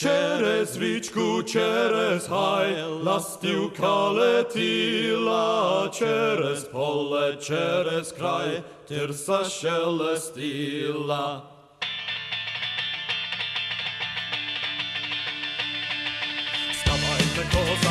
Через річку, через гай, ластівка летіла, через поле, через край, тирса шелестіла. Вставайте, козаки,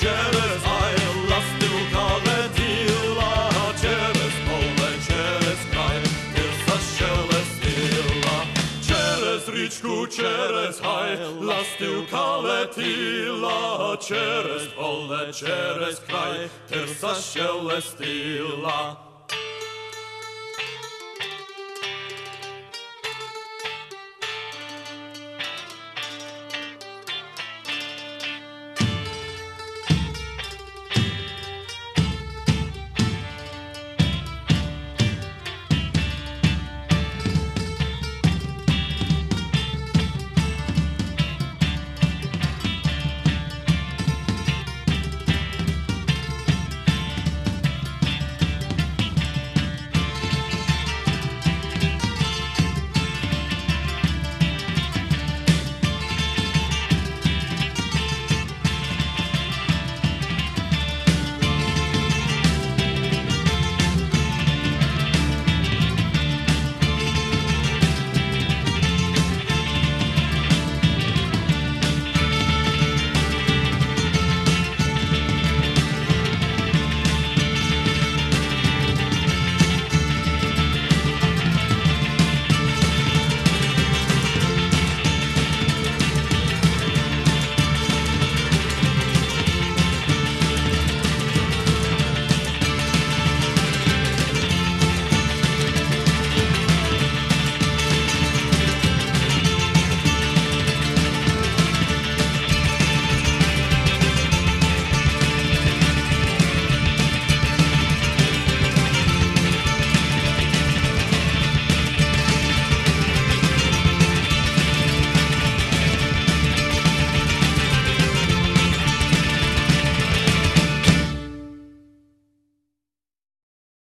через гай, ластівка летіла, через поле, через край, тирса шелестіла. Через річку, через гай, ластівка летіла, через поле, через край, тирса шелестіла.